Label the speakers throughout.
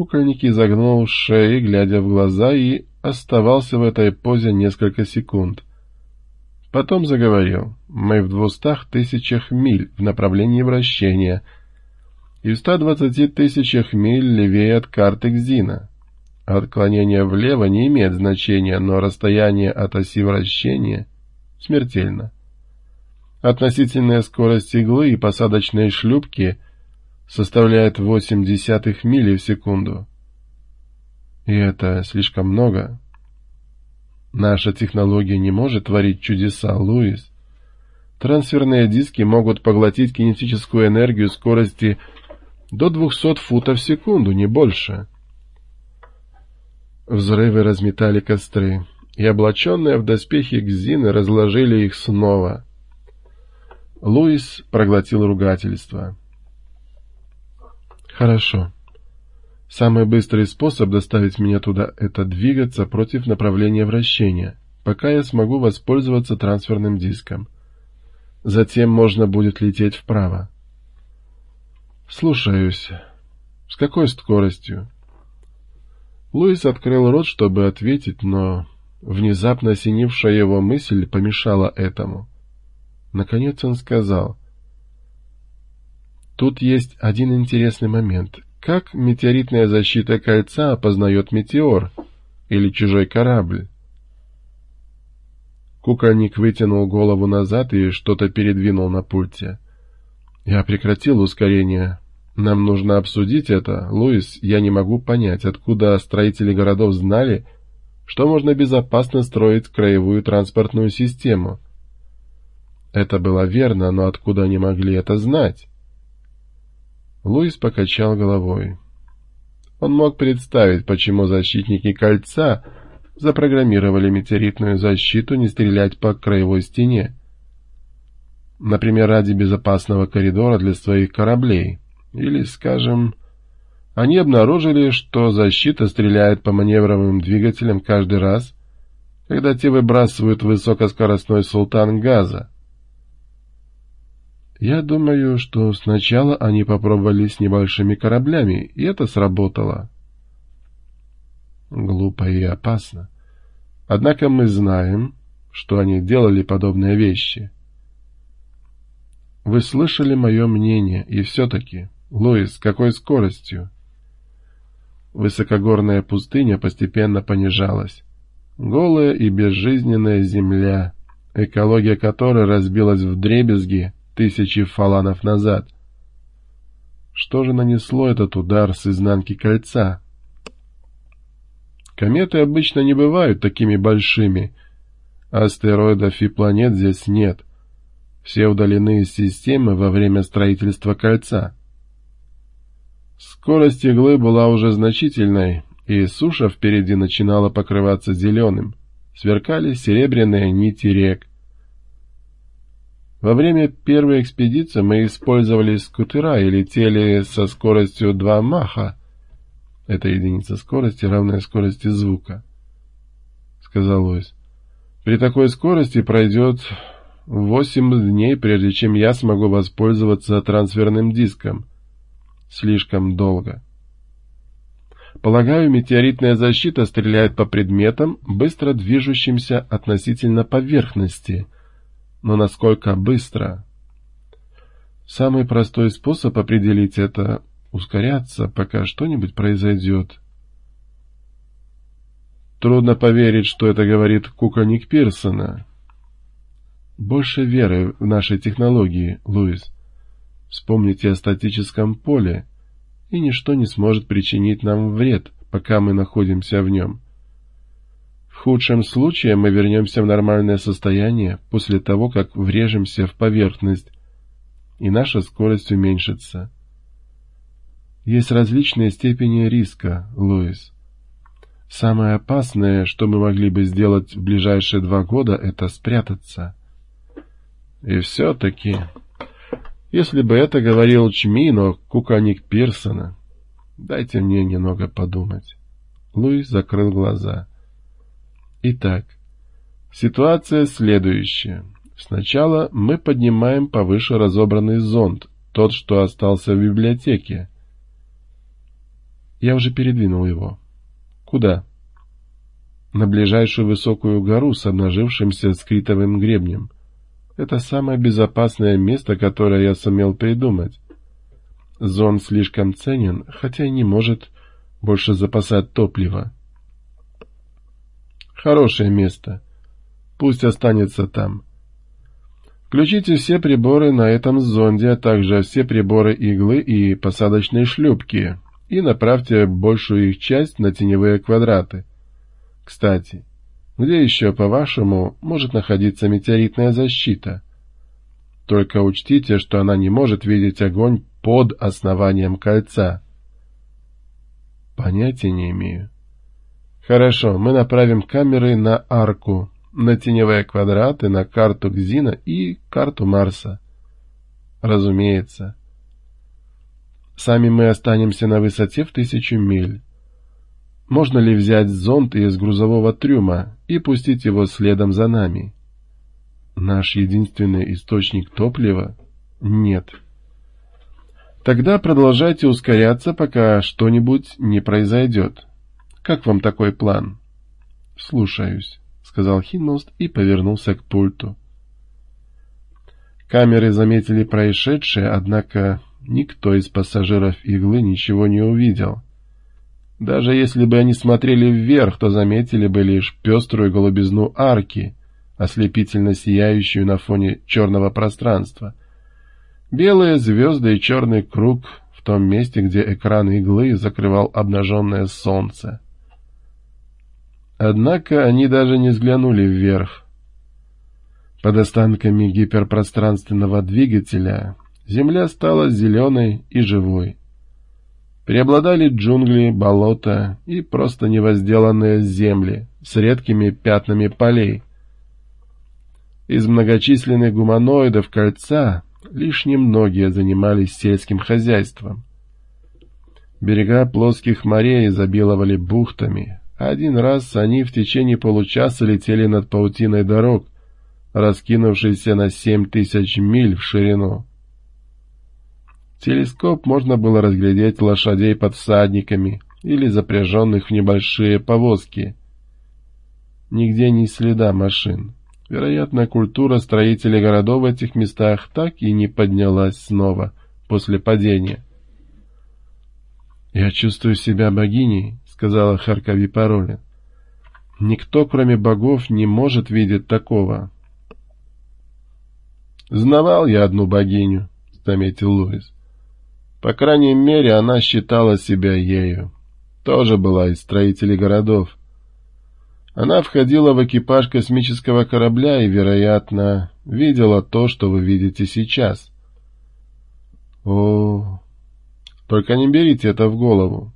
Speaker 1: Кукольник изогнул шеи, глядя в глаза, и оставался в этой позе несколько секунд. Потом заговорил. «Мы в двухстах тысячах миль в направлении вращения и в 120 тысячах миль левее от карты Гзина. Отклонение влево не имеет значения, но расстояние от оси вращения смертельно. Относительная скорость иглы и посадочной шлюпки составляет 8 десятых мили в секунду. И это слишком много. Наша технология не может творить чудеса, Луис. Трансферные диски могут поглотить кинетическую энергию скорости до 200 футов в секунду, не больше. Взрывы разметали костры, и облаченные в доспехи Гзины разложили их снова. Луис проглотил ругательство. «Хорошо. Самый быстрый способ доставить меня туда — это двигаться против направления вращения, пока я смогу воспользоваться трансферным диском. Затем можно будет лететь вправо. Слушаюсь. С какой скоростью? Луис открыл рот, чтобы ответить, но внезапно осенившая его мысль помешала этому. Наконец он сказал. Тут есть один интересный момент — как метеоритная защита кольца опознает метеор или чужой корабль? Кукольник вытянул голову назад и что-то передвинул на пульте. Я прекратил ускорение. Нам нужно обсудить это. Луис, я не могу понять, откуда строители городов знали, что можно безопасно строить краевую транспортную систему. Это было верно, но откуда они могли это знать? Луис покачал головой. Он мог представить, почему защитники кольца запрограммировали метеоритную защиту не стрелять по краевой стене. Например, ради безопасного коридора для своих кораблей. Или, скажем, они обнаружили, что защита стреляет по маневровым двигателям каждый раз, когда те выбрасывают высокоскоростной султан газа. Я думаю, что сначала они попробовали с небольшими кораблями, и это сработало. Глупо и опасно. Однако мы знаем, что они делали подобные вещи. Вы слышали мое мнение, и все-таки, Луис, какой скоростью? Высокогорная пустыня постепенно понижалась. Голая и безжизненная земля, экология которой разбилась в дребезги, тысячи фаланов назад. Что же нанесло этот удар с изнанки кольца? Кометы обычно не бывают такими большими. Астероидов и планет здесь нет. Все удалены из системы во время строительства кольца. Скорость иглы была уже значительной, и суша впереди начинала покрываться зеленым. Сверкали серебряные нити рек. Во время первой экспедиции мы использовали скутера и летели со скоростью 2 маха. Это единица скорости, равная скорости звука, — сказал Луис. При такой скорости пройдет восемь дней, прежде чем я смогу воспользоваться трансферным диском. Слишком долго. Полагаю, метеоритная защита стреляет по предметам, быстро движущимся относительно поверхности — но насколько быстро? Самый простой способ определить это — ускоряться, пока что-нибудь произойдет. Трудно поверить, что это говорит кукольник Пирсона. Больше веры в наши технологии, Луис. Вспомните о статическом поле, и ничто не сможет причинить нам вред, пока мы находимся в нем. Худшем случае мы вернемся в нормальное состояние после того, как врежемся в поверхность, и наша скорость уменьшится. Есть различные степени риска, Луис. Самое опасное, что мы могли бы сделать в ближайшие два года, это спрятаться. И все-таки, если бы это говорил Чмино, куканик Пирсона, дайте мне немного подумать. Луис закрыл глаза. Итак, ситуация следующая. Сначала мы поднимаем повыше разобранный зонд, тот, что остался в библиотеке. Я уже передвинул его. Куда? На ближайшую высокую гору с обнажившимся скритовым гребнем. Это самое безопасное место, которое я сумел придумать. Зон слишком ценен, хотя не может больше запасать топливо. Хорошее место. Пусть останется там. Включите все приборы на этом зонде, а также все приборы иглы и посадочной шлюпки, и направьте большую их часть на теневые квадраты. Кстати, где еще, по-вашему, может находиться метеоритная защита? Только учтите, что она не может видеть огонь под основанием кольца. Понятия не имею. Хорошо, мы направим камеры на арку, на теневые квадраты, на карту Гзина и карту Марса. Разумеется. Сами мы останемся на высоте в тысячу миль. Можно ли взять зонд из грузового трюма и пустить его следом за нами? Наш единственный источник топлива? Нет. Тогда продолжайте ускоряться, пока что-нибудь не произойдет. Как вам такой план? Слушаюсь, сказал Хинмост и повернулся к пульту. Камеры заметили происшедшее, однако никто из пассажиров иглы ничего не увидел. Даже если бы они смотрели вверх, то заметили бы лишь пеструю голубизну арки, ослепительно сияющую на фоне черного пространства. Белые звезды и черный круг в том месте, где экран иглы закрывал обнаженное солнце. Однако они даже не взглянули вверх. Под останками гиперпространственного двигателя земля стала зеленой и живой. Преобладали джунгли, болота и просто невозделанные земли с редкими пятнами полей. Из многочисленных гуманоидов кольца лишь немногие занимались сельским хозяйством. Берега плоских морей изобиловали бухтами. Один раз они в течение получаса летели над паутиной дорог, раскинувшейся на семь тысяч миль в ширину телескоп можно было разглядеть лошадей под всадниками или запряженных в небольшие повозки. Нигде ни следа машин. Вероятно, культура строителей городов в этих местах так и не поднялась снова после падения. «Я чувствую себя богиней», — сказала Харкави Паролин. «Никто, кроме богов, не может видеть такого». «Знавал я одну богиню», — заметил Луис. По крайней мере, она считала себя ею. Тоже была из строителей городов. Она входила в экипаж космического корабля и, вероятно, видела то, что вы видите сейчас. О, только не берите это в голову.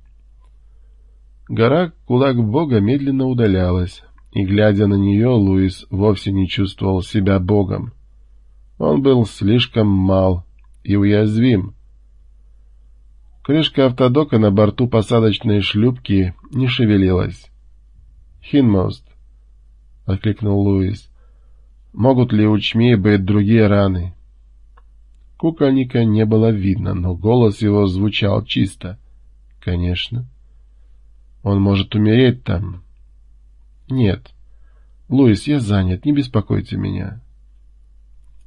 Speaker 1: Гора Кулак Бога медленно удалялась, и, глядя на нее, Луис вовсе не чувствовал себя Богом. Он был слишком мал и уязвим, Крышка автодока на борту посадочной шлюпки не шевелилась. «Хинмост», — окликнул Луис, — «могут ли у Чми быть другие раны?» Кукольника не было видно, но голос его звучал чисто. «Конечно. Он может умереть там». «Нет. Луис, я занят, не беспокойте меня».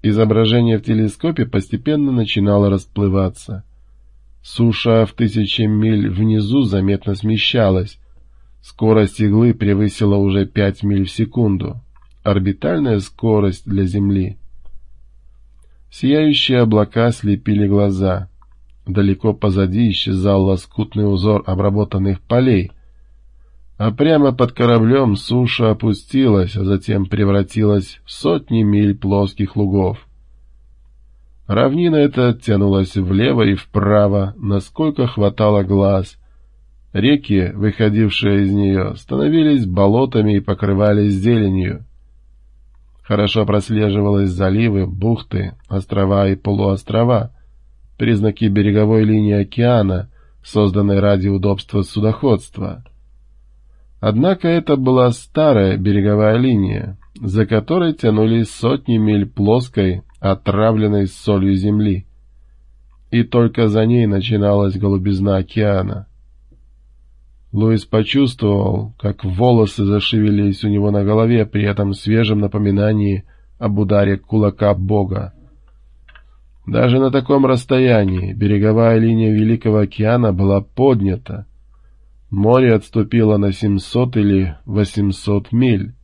Speaker 1: Изображение в телескопе постепенно начинало расплываться. Суша в тысячи миль внизу заметно смещалась. Скорость иглы превысила уже пять миль в секунду. Орбитальная скорость для Земли. Сияющие облака слепили глаза. Далеко позади исчезал лоскутный узор обработанных полей. А прямо под кораблем суша опустилась, а затем превратилась в сотни миль плоских лугов. Равнина эта тянулась влево и вправо, насколько хватало глаз. Реки, выходившие из нее, становились болотами и покрывались зеленью. Хорошо прослеживалось заливы, бухты, острова и полуострова, признаки береговой линии океана, созданной ради удобства судоходства. Однако это была старая береговая линия, за которой тянулись сотни миль плоской, отравленной солью земли. И только за ней начиналась голубизна океана. Луис почувствовал, как волосы зашевелились у него на голове при этом свежем напоминании об ударе кулака Бога. Даже на таком расстоянии береговая линия Великого океана была поднята. Море отступило на 700 или 800 миль.